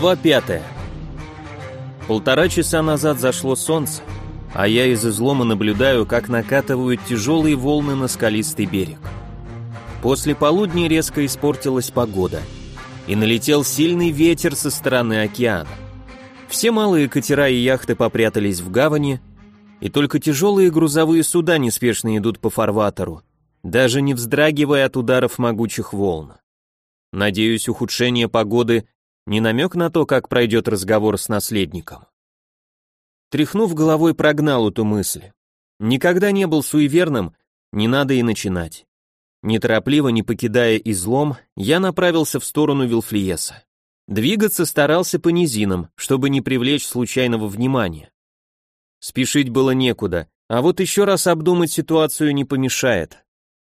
Глава пятая. Полтора часа назад зашло солнце, а я из излома наблюдаю, как накатывают тяжелые волны на скалистый берег. После полудня резко испортилась погода, и налетел сильный ветер со стороны океана. Все малые катера и яхты попрятались в гавани, и только тяжелые грузовые суда неспешно идут по фарватеру, даже не вздрагивая от ударов могучих волн. Надеюсь, ухудшение погоды не намек на то, как пройдет разговор с наследником. Тряхнув головой, прогнал эту мысль. Никогда не был суеверным, не надо и начинать. Неторопливо, не покидая излом, я направился в сторону Вилфлиеса. Двигаться старался по низинам, чтобы не привлечь случайного внимания. Спешить было некуда, а вот еще раз обдумать ситуацию не помешает.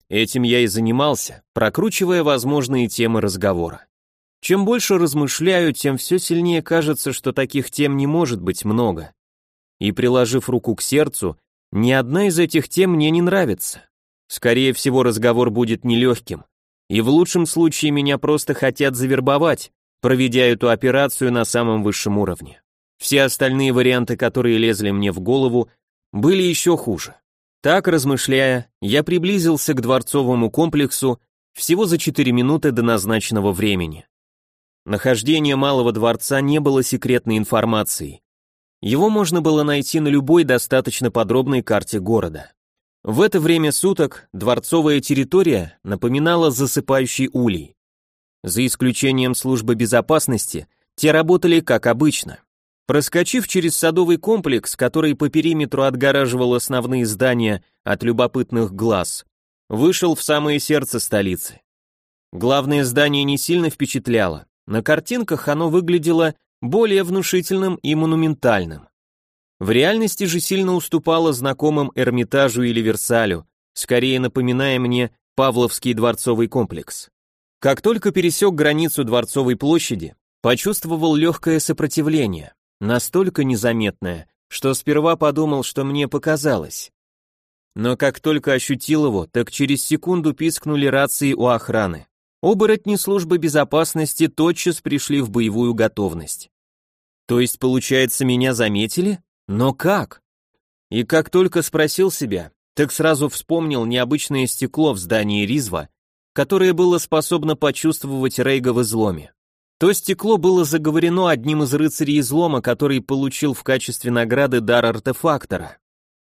Этим я и занимался, прокручивая возможные темы разговора. Чем больше размышляю, тем все сильнее кажется, что таких тем не может быть много. И приложив руку к сердцу, ни одна из этих тем мне не нравится. Скорее всего, разговор будет нелегким. И в лучшем случае меня просто хотят завербовать, проведя эту операцию на самом высшем уровне. Все остальные варианты, которые лезли мне в голову, были еще хуже. Так, размышляя, я приблизился к дворцовому комплексу всего за 4 минуты до назначенного времени. Нахождение Малого дворца не было секретной информацией. Его можно было найти на любой достаточно подробной карте города. В это время суток дворцовая территория напоминала засыпающий улей. За исключением службы безопасности, те работали как обычно. Проскочив через садовый комплекс, который по периметру отгораживал основные здания от любопытных глаз, вышел в самое сердце столицы. Главное здание не сильно впечатляло. На картинках оно выглядело более внушительным и монументальным. В реальности же сильно уступало знакомым Эрмитажу или Версалю, скорее напоминая мне Павловский дворцовый комплекс. Как только пересек границу Дворцовой площади, почувствовал легкое сопротивление настолько незаметное, что сперва подумал, что мне показалось. Но как только ощутил его, так через секунду пискнули рации у охраны. Оборотни службы безопасности тотчас пришли в боевую готовность. То есть, получается, меня заметили? Но как? И как только спросил себя, так сразу вспомнил необычное стекло в здании Ризва, которое было способно почувствовать Рейга в изломе. То стекло было заговорено одним из рыцарей излома, который получил в качестве награды дар артефактора.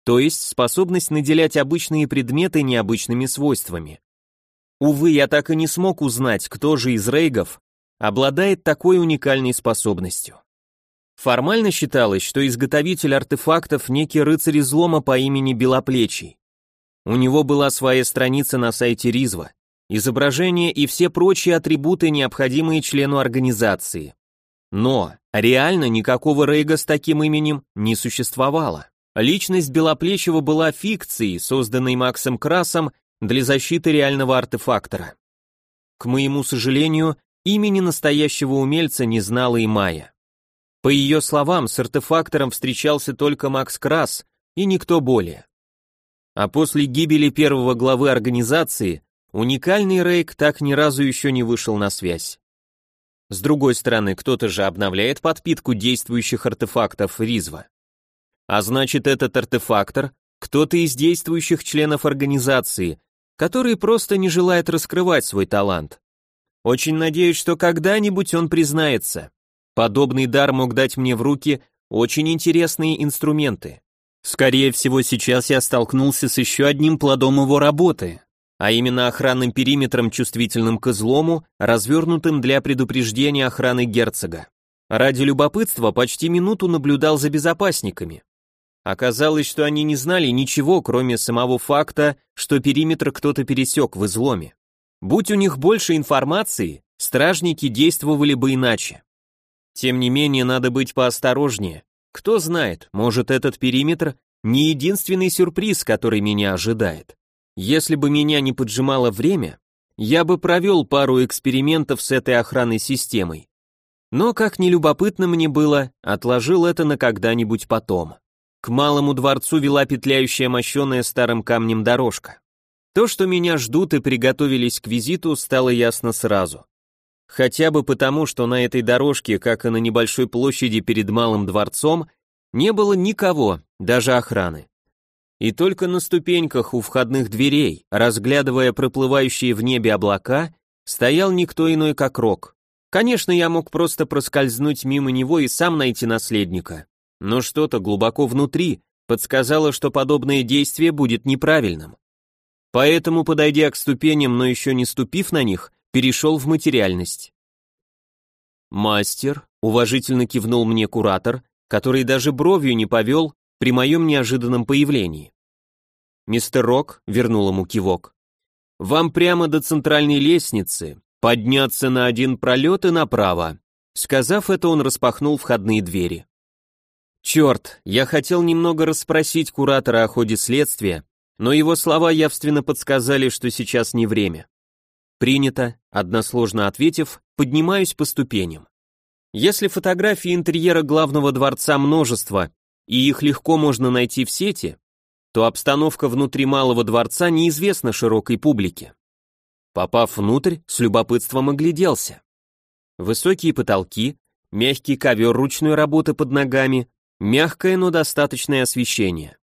То есть способность наделять обычные предметы необычными свойствами. Увы, я так и не смог узнать, кто же из рейгов обладает такой уникальной способностью. Формально считалось, что изготовитель артефактов некий рыцарь излома по имени Белоплечий. У него была своя страница на сайте Ризва, изображение и все прочие атрибуты, необходимые члену организации. Но реально никакого Рейга с таким именем не существовало. Личность Белоплечего была фикцией, созданной Максом Красом для защиты реального артефактора. К моему сожалению, имени настоящего умельца не знала и Майя. По ее словам, с артефактором встречался только Макс Крас и никто более. А после гибели первого главы организации Уникальный Рейк так ни разу еще не вышел на связь. С другой стороны, кто-то же обновляет подпитку действующих артефактов Ризва. А значит, этот артефактор — кто-то из действующих членов организации, который просто не желает раскрывать свой талант. Очень надеюсь, что когда-нибудь он признается. Подобный дар мог дать мне в руки очень интересные инструменты. Скорее всего, сейчас я столкнулся с еще одним плодом его работы, а именно охранным периметром, чувствительным к излому, развернутым для предупреждения охраны герцога. Ради любопытства почти минуту наблюдал за безопасниками. Оказалось, что они не знали ничего, кроме самого факта, что периметр кто-то пересек в изломе. Будь у них больше информации, стражники действовали бы иначе. Тем не менее, надо быть поосторожнее. Кто знает, может этот периметр не единственный сюрприз, который меня ожидает. Если бы меня не поджимало время, я бы провел пару экспериментов с этой охранной системой. Но, как ни любопытно мне было, отложил это на когда-нибудь потом. К малому дворцу вела петляющая мощеная старым камнем дорожка. То, что меня ждут и приготовились к визиту, стало ясно сразу. Хотя бы потому, что на этой дорожке, как и на небольшой площади перед Малым дворцом, не было никого, даже охраны. И только на ступеньках у входных дверей, разглядывая проплывающие в небе облака, стоял никто иной, как Рок. Конечно, я мог просто проскользнуть мимо него и сам найти наследника, но что-то глубоко внутри подсказало, что подобное действие будет неправильным. Поэтому, подойдя к ступеням, но еще не ступив на них, перешел в материальность. «Мастер», — уважительно кивнул мне куратор, который даже бровью не повел при моем неожиданном появлении. Мистер Рок вернул ему кивок. «Вам прямо до центральной лестницы, подняться на один пролет и направо». Сказав это, он распахнул входные двери. Черт, я хотел немного расспросить куратора о ходе следствия, но его слова явственно подсказали, что сейчас не время. Принято, односложно ответив, поднимаюсь по ступеням. Если фотографии интерьера главного дворца множество, и их легко можно найти в сети, то обстановка внутри малого дворца неизвестна широкой публике. Попав внутрь, с любопытством огляделся. Высокие потолки, мягкий ковер ручной работы под ногами, мягкое, но достаточное освещение.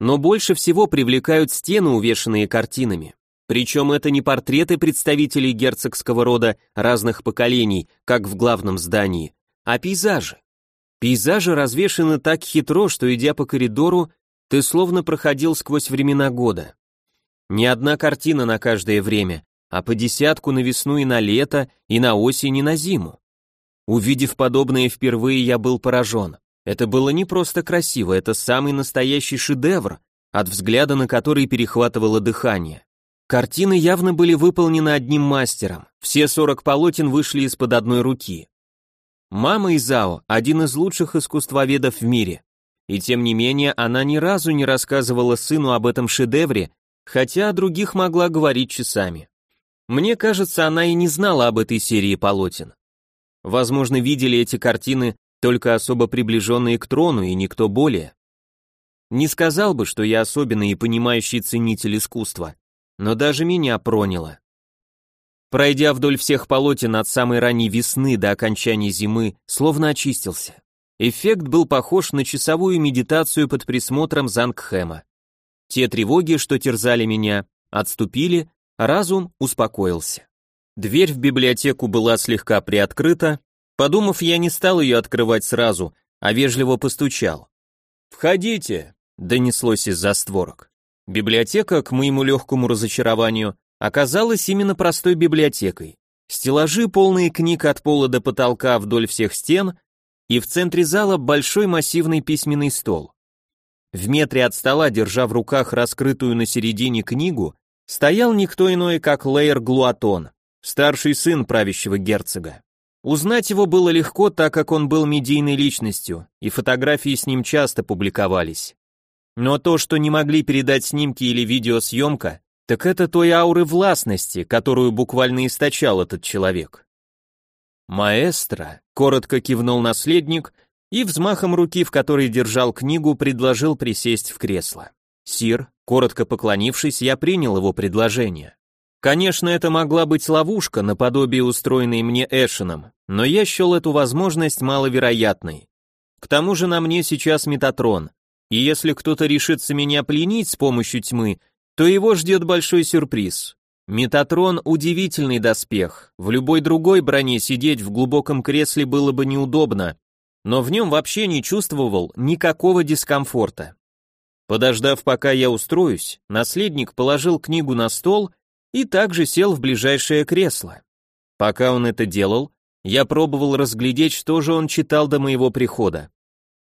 Но больше всего привлекают стены, увешанные картинами. Причем это не портреты представителей герцогского рода разных поколений, как в главном здании, а пейзажи. Пейзажи развешаны так хитро, что, идя по коридору, ты словно проходил сквозь времена года. Не одна картина на каждое время, а по десятку на весну и на лето, и на осень и на зиму. Увидев подобное впервые, я был поражен. Это было не просто красиво, это самый настоящий шедевр, от взгляда на который перехватывало дыхание. Картины явно были выполнены одним мастером, все 40 полотен вышли из-под одной руки. Мама Изао – один из лучших искусствоведов в мире, и тем не менее она ни разу не рассказывала сыну об этом шедевре, хотя о других могла говорить часами. Мне кажется, она и не знала об этой серии полотен. Возможно, видели эти картины только особо приближенные к трону и никто более. Не сказал бы, что я особенный и понимающий ценитель искусства, но даже меня проняло. Пройдя вдоль всех полотен от самой ранней весны до окончания зимы, словно очистился. Эффект был похож на часовую медитацию под присмотром Зангхэма. Те тревоги, что терзали меня, отступили, разум успокоился. Дверь в библиотеку была слегка приоткрыта, Подумав, я не стал ее открывать сразу, а вежливо постучал. «Входите!» — донеслось из-за створок. Библиотека, к моему легкому разочарованию, оказалась именно простой библиотекой. Стеллажи, полные книг от пола до потолка вдоль всех стен, и в центре зала большой массивный письменный стол. В метре от стола, держа в руках раскрытую на середине книгу, стоял никто иной, как Лейер Глуатон, старший сын правящего герцога. Узнать его было легко, так как он был медийной личностью, и фотографии с ним часто публиковались. Но то, что не могли передать снимки или видеосъемка, так это той ауры властности, которую буквально источал этот человек. «Маэстро», — коротко кивнул наследник и взмахом руки, в которой держал книгу, предложил присесть в кресло. «Сир», коротко поклонившись, я принял его предложение. Конечно, это могла быть ловушка, наподобие устроенной мне Эшеном, но я счел эту возможность маловероятной. К тому же на мне сейчас Метатрон, и если кто-то решится меня пленить с помощью тьмы, то его ждет большой сюрприз. Метатрон – удивительный доспех, в любой другой броне сидеть в глубоком кресле было бы неудобно, но в нем вообще не чувствовал никакого дискомфорта. Подождав, пока я устроюсь, наследник положил книгу на стол и также сел в ближайшее кресло. Пока он это делал, я пробовал разглядеть, что же он читал до моего прихода.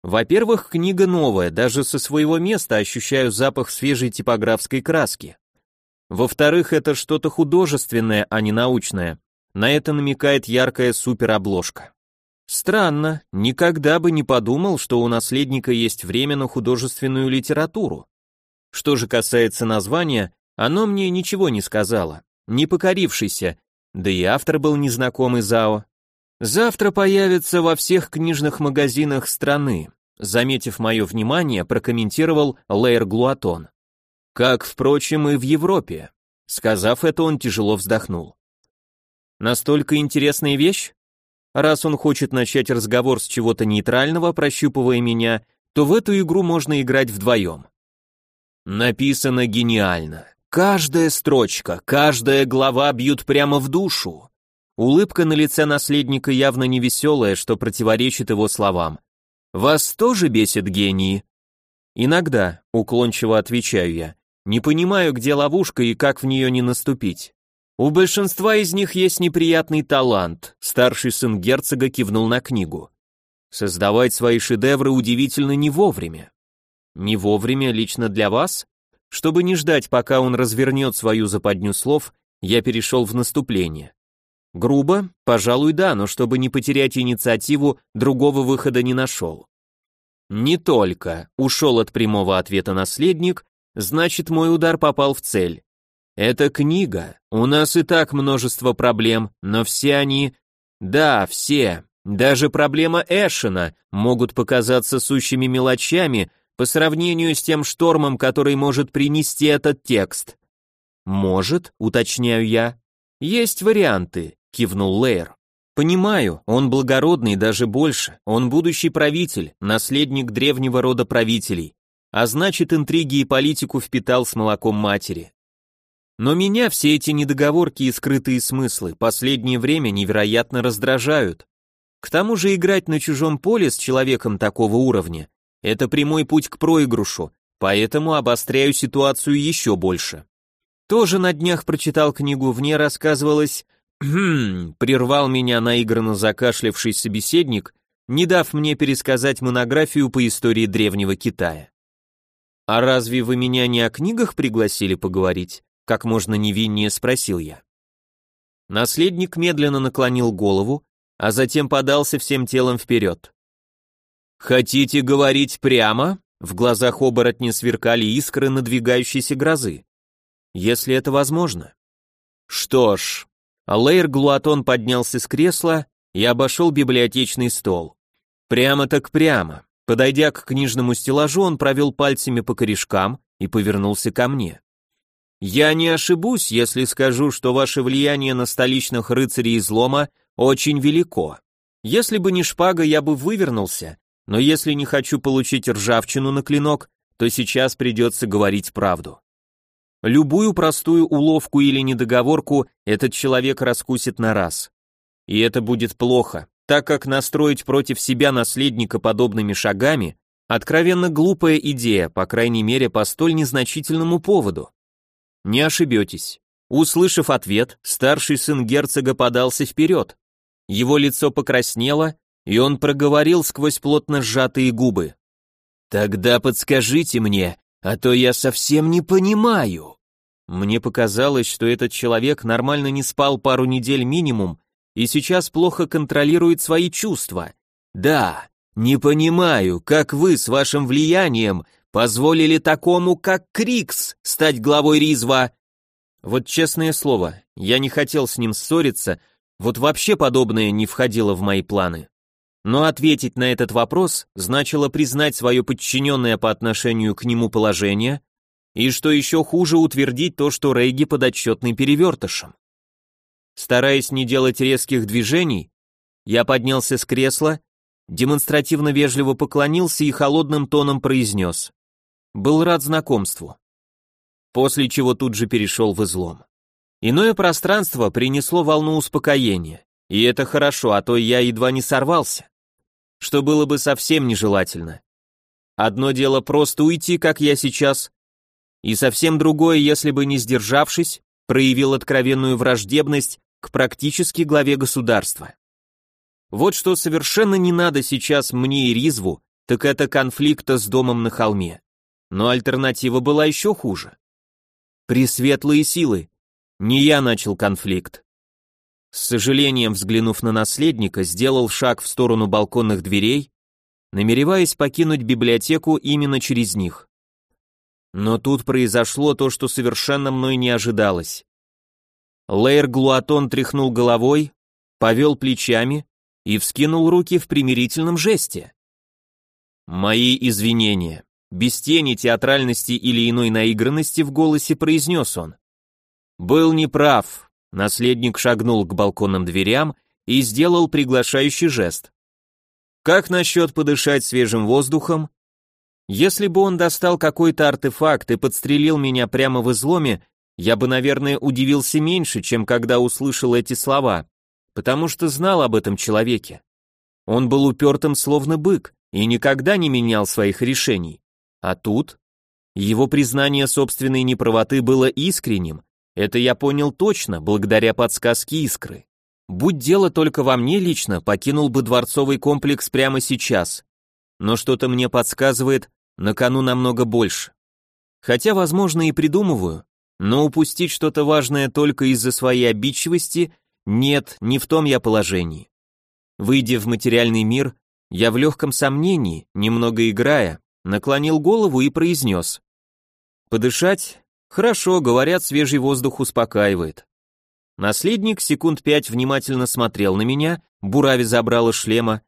Во-первых, книга новая, даже со своего места ощущаю запах свежей типографской краски. Во-вторых, это что-то художественное, а не научное. На это намекает яркая суперобложка. Странно, никогда бы не подумал, что у наследника есть время на художественную литературу. Что же касается названия, оно мне ничего не сказало, не покорившийся, да и автор был незнакомый Зао. Завтра появится во всех книжных магазинах страны, заметив мое внимание, прокомментировал Лейер Глуатон. Как, впрочем, и в Европе. Сказав это, он тяжело вздохнул. Настолько интересная вещь? Раз он хочет начать разговор с чего-то нейтрального, прощупывая меня, то в эту игру можно играть вдвоем. Написано гениально. Каждая строчка, каждая глава бьют прямо в душу. Улыбка на лице наследника явно не веселая, что противоречит его словам. «Вас тоже бесит гении?» «Иногда», — уклончиво отвечаю я. «Не понимаю, где ловушка и как в нее не наступить». «У большинства из них есть неприятный талант», — старший сын герцога кивнул на книгу. «Создавать свои шедевры удивительно не вовремя». «Не вовремя лично для вас?» Чтобы не ждать, пока он развернет свою западню слов, я перешел в наступление. Грубо? Пожалуй, да, но чтобы не потерять инициативу, другого выхода не нашел. Не только ушел от прямого ответа наследник, значит мой удар попал в цель. Это книга, у нас и так множество проблем, но все они... Да, все, даже проблема Эшена могут показаться сущими мелочами по сравнению с тем штормом, который может принести этот текст. Может, уточняю я. Есть варианты, кивнул Лейер. Понимаю, он благородный даже больше, он будущий правитель, наследник древнего рода правителей, а значит интриги и политику впитал с молоком матери. Но меня все эти недоговорки и скрытые смыслы последнее время невероятно раздражают. К тому же играть на чужом поле с человеком такого уровня – это прямой путь к проигрышу, поэтому обостряю ситуацию еще больше. Тоже на днях прочитал книгу, в ней рассказывалось «Хм», прервал меня наигранно закашлявший собеседник, не дав мне пересказать монографию по истории древнего Китая. «А разве вы меня не о книгах пригласили поговорить?» Как можно невиннее спросил я. Наследник медленно наклонил голову, а затем подался всем телом вперед. «Хотите говорить прямо?» В глазах оборотня сверкали искры надвигающейся грозы. «Если это возможно». «Что ж, Алэйр Глуатон поднялся с кресла и обошел библиотечный стол. Прямо так прямо. Подойдя к книжному стеллажу, он провел пальцами по корешкам и повернулся ко мне. «Я не ошибусь, если скажу, что ваше влияние на столичных рыцарей излома очень велико. Если бы не шпага, я бы вывернулся, но если не хочу получить ржавчину на клинок, то сейчас придется говорить правду. Любую простую уловку или недоговорку этот человек раскусит на раз. И это будет плохо, так как настроить против себя наследника подобными шагами – откровенно глупая идея, по крайней мере по столь незначительному поводу. Не ошибетесь. Услышав ответ, старший сын герцога подался вперед. Его лицо покраснело, и он проговорил сквозь плотно сжатые губы. «Тогда подскажите мне, а то я совсем не понимаю. Мне показалось, что этот человек нормально не спал пару недель минимум и сейчас плохо контролирует свои чувства. Да, не понимаю, как вы с вашим влиянием позволили такому, как Крикс, стать главой Ризва. Вот честное слово, я не хотел с ним ссориться, вот вообще подобное не входило в мои планы. Но ответить на этот вопрос значило признать свое подчиненное по отношению к нему положение, и что еще хуже, утвердить то, что Рейги подотчетный перевертышем. Стараясь не делать резких движений, я поднялся с кресла, демонстративно вежливо поклонился и холодным тоном произнес. Был рад знакомству. После чего тут же перешел в излом. Иное пространство принесло волну успокоения. И это хорошо, а то я едва не сорвался что было бы совсем нежелательно. Одно дело просто уйти, как я сейчас, и совсем другое, если бы не сдержавшись, проявил откровенную враждебность к практически главе государства. Вот что совершенно не надо сейчас мне и Ризву, так это конфликта с домом на холме. Но альтернатива была еще хуже. Пресветлые силы. Не я начал конфликт. С сожалением взглянув на наследника, сделал шаг в сторону балконных дверей, намереваясь покинуть библиотеку именно через них. Но тут произошло то, что совершенно мной не ожидалось. Лейер Глуатон тряхнул головой, повел плечами и вскинул руки в примирительном жесте. «Мои извинения», без тени театральности или иной наигранности в голосе произнес он. «Был неправ, Наследник шагнул к балконным дверям и сделал приглашающий жест. Как насчет подышать свежим воздухом? Если бы он достал какой-то артефакт и подстрелил меня прямо в изломе, я бы, наверное, удивился меньше, чем когда услышал эти слова, потому что знал об этом человеке. Он был упертым словно бык и никогда не менял своих решений. А тут его признание собственной неправоты было искренним. Это я понял точно, благодаря подсказке Искры. Будь дело только во мне лично, покинул бы дворцовый комплекс прямо сейчас. Но что-то мне подсказывает, на кону намного больше. Хотя, возможно, и придумываю, но упустить что-то важное только из-за своей обидчивости нет, не в том я положении. Выйдя в материальный мир, я в легком сомнении, немного играя, наклонил голову и произнес. Подышать? Хорошо, говорят, свежий воздух успокаивает. Наследник секунд пять внимательно смотрел на меня, бурави забрала шлема,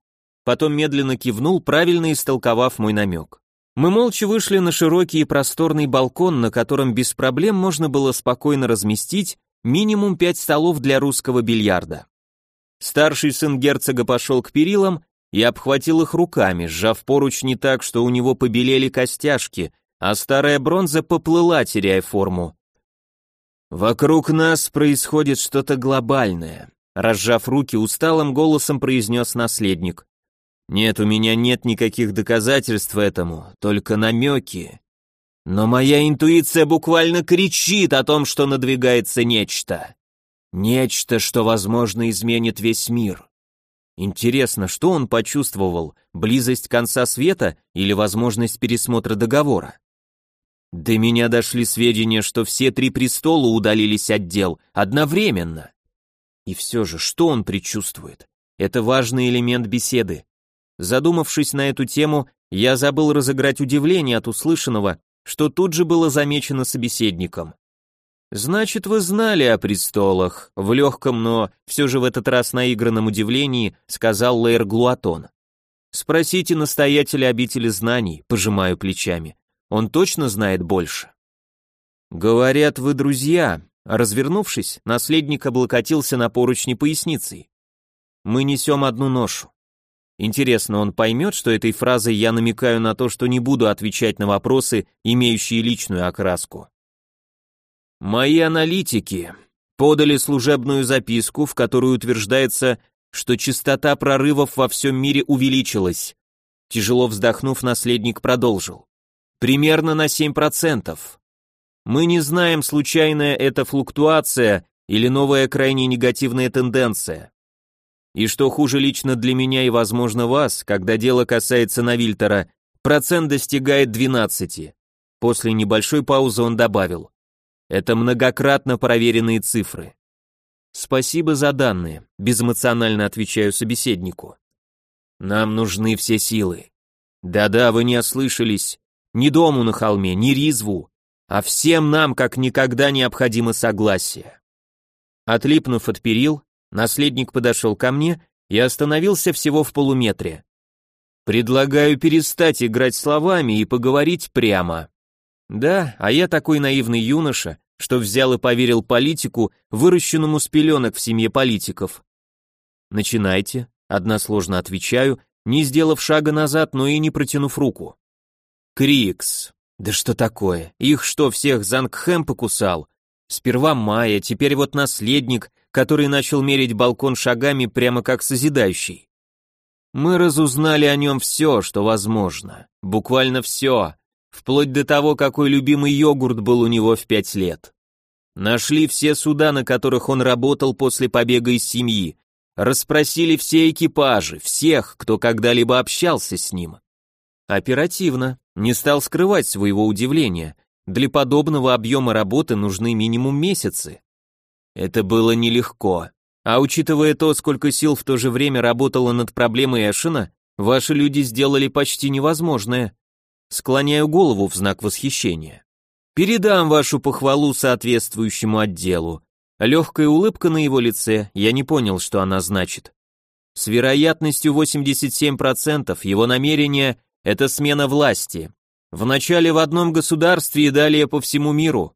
потом медленно кивнул, правильно истолковав мой намек. Мы молча вышли на широкий и просторный балкон, на котором без проблем можно было спокойно разместить минимум пять столов для русского бильярда. Старший сын герцога пошел к перилам и обхватил их руками, сжав поручни так, что у него побелели костяшки, а старая бронза поплыла, теряя форму. «Вокруг нас происходит что-то глобальное», разжав руки, усталым голосом произнес наследник. Нет, у меня нет никаких доказательств этому, только намеки. Но моя интуиция буквально кричит о том, что надвигается нечто. Нечто, что, возможно, изменит весь мир. Интересно, что он почувствовал, близость конца света или возможность пересмотра договора? До меня дошли сведения, что все три престола удалились от дел одновременно. И все же, что он предчувствует? Это важный элемент беседы. Задумавшись на эту тему, я забыл разыграть удивление от услышанного, что тут же было замечено собеседником. «Значит, вы знали о престолах», — в легком, но все же в этот раз наигранном удивлении сказал Лейр Глуатон. «Спросите настоятеля обители знаний», — пожимаю плечами. «Он точно знает больше». «Говорят, вы друзья», — развернувшись, наследник облокотился на поручни поясницей. «Мы несем одну ношу. Интересно, он поймет, что этой фразой я намекаю на то, что не буду отвечать на вопросы, имеющие личную окраску. Мои аналитики подали служебную записку, в которой утверждается, что частота прорывов во всем мире увеличилась. Тяжело вздохнув, наследник продолжил. Примерно на 7%. Мы не знаем, случайная это флуктуация или новая крайне негативная тенденция. И что хуже лично для меня и, возможно, вас, когда дело касается Навильтера, процент достигает 12. После небольшой паузы он добавил. Это многократно проверенные цифры. Спасибо за данные, безэмоционально отвечаю собеседнику. Нам нужны все силы. Да-да, вы не ослышались. Ни дому на холме, ни ризву, а всем нам как никогда необходимо согласие. Отлипнув от перил, Наследник подошел ко мне и остановился всего в полуметре. «Предлагаю перестать играть словами и поговорить прямо». Да, а я такой наивный юноша, что взял и поверил политику, выращенному с пеленок в семье политиков. «Начинайте», — односложно отвечаю, не сделав шага назад, но и не протянув руку. «Крикс. Да что такое? Их что, всех Зангхэм покусал? Сперва Майя, теперь вот наследник, который начал мерить балкон шагами прямо как созидающий. Мы разузнали о нем все, что возможно, буквально все, вплоть до того, какой любимый йогурт был у него в пять лет. Нашли все суда, на которых он работал после побега из семьи, расспросили все экипажи, всех, кто когда-либо общался с ним. Оперативно, не стал скрывать своего удивления, для подобного объема работы нужны минимум месяцы. Это было нелегко. А учитывая то, сколько сил в то же время работало над проблемой Эшена, ваши люди сделали почти невозможное. Склоняю голову в знак восхищения. Передам вашу похвалу соответствующему отделу. Легкая улыбка на его лице, я не понял, что она значит. С вероятностью 87% его намерение – это смена власти. Вначале в одном государстве и далее по всему миру.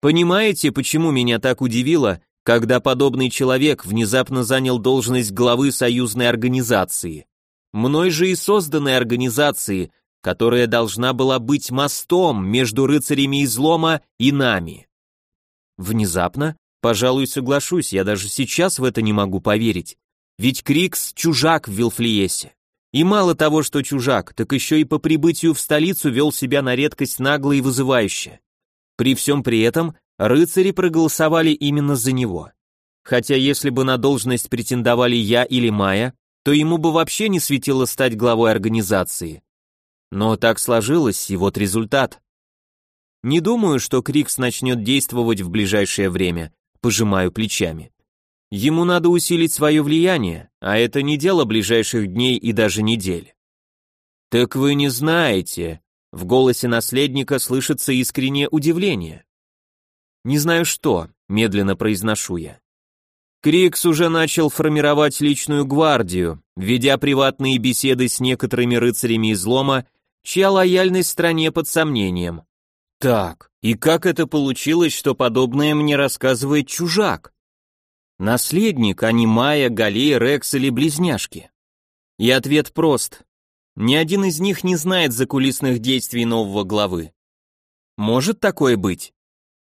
Понимаете, почему меня так удивило, когда подобный человек внезапно занял должность главы союзной организации. Мной же и созданной организации, которая должна была быть мостом между рыцарями излома и нами. Внезапно, пожалуй, соглашусь, я даже сейчас в это не могу поверить. Ведь Крикс – чужак в Вилфлиесе. И мало того, что чужак, так еще и по прибытию в столицу вел себя на редкость нагло и вызывающе. При всем при этом рыцари проголосовали именно за него. Хотя если бы на должность претендовали я или Майя, то ему бы вообще не светило стать главой организации. Но так сложилось, и вот результат. Не думаю, что Крикс начнет действовать в ближайшее время, пожимаю плечами. Ему надо усилить свое влияние, а это не дело ближайших дней и даже недель. Так вы не знаете, в голосе наследника слышится искреннее удивление. Не знаю что, медленно произношу я. Крикс уже начал формировать личную гвардию, ведя приватные беседы с некоторыми рыцарями излома, чья лояльность стране под сомнением. Так, и как это получилось, что подобное мне рассказывает чужак? Наследник, а не Майя, Галея, Рекс или близняшки? И ответ прост. Ни один из них не знает закулисных действий нового главы. Может такое быть?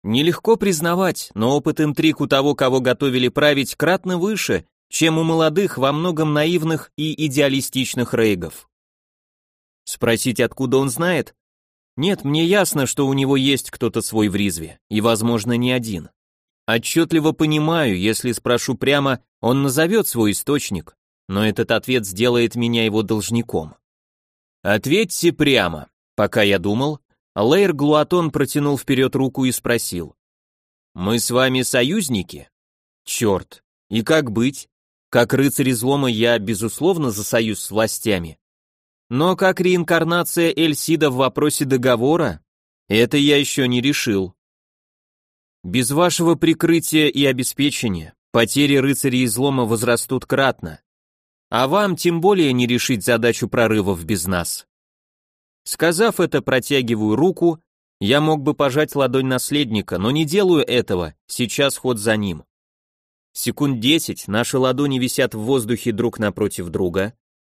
Нелегко признавать, но опыт интриг у того, кого готовили править, кратно выше, чем у молодых, во многом наивных и идеалистичных рейгов. Спросить, откуда он знает? Нет, мне ясно, что у него есть кто-то свой в Ризве, и, возможно, не один. Отчетливо понимаю, если спрошу прямо, он назовет свой источник, но этот ответ сделает меня его должником. Ответьте прямо. Пока я думал, Лейр Глуатон протянул вперед руку и спросил. «Мы с вами союзники?» «Черт, и как быть? Как рыцарь излома я, безусловно, за союз с властями, но как реинкарнация Эльсида в вопросе договора, это я еще не решил. Без вашего прикрытия и обеспечения потери рыцарей излома возрастут кратно. А вам тем более не решить задачу прорывов без нас. Сказав это, протягиваю руку, я мог бы пожать ладонь наследника, но не делаю этого, сейчас ход за ним. Секунд десять наши ладони висят в воздухе друг напротив друга,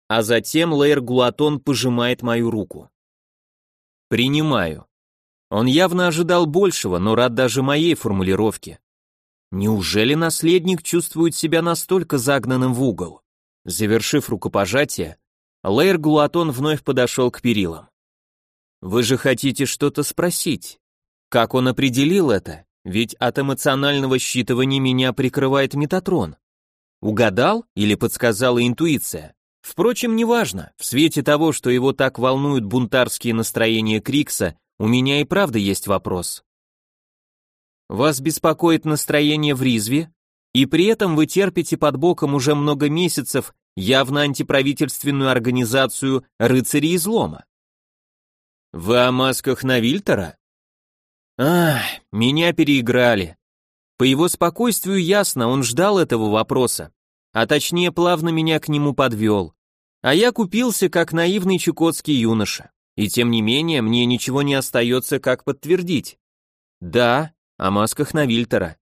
а затем Лейр Гулатон пожимает мою руку. Принимаю. Он явно ожидал большего, но рад даже моей формулировке. Неужели наследник чувствует себя настолько загнанным в угол? Завершив рукопожатие, Лейр Гулатон вновь подошел к перилам. Вы же хотите что-то спросить? Как он определил это? Ведь от эмоционального считывания меня прикрывает Метатрон. Угадал или подсказала интуиция? Впрочем, неважно, в свете того, что его так волнуют бунтарские настроения Крикса, у меня и правда есть вопрос. Вас беспокоит настроение в Ризве, и при этом вы терпите под боком уже много месяцев явно антиправительственную организацию «Рыцари излома». Вы о масках Навильтера? Ах, меня переиграли. По его спокойствию ясно, он ждал этого вопроса, а точнее плавно меня к нему подвел. А я купился как наивный чукотский юноша. И тем не менее, мне ничего не остается, как подтвердить. Да, о масках на Вильтера.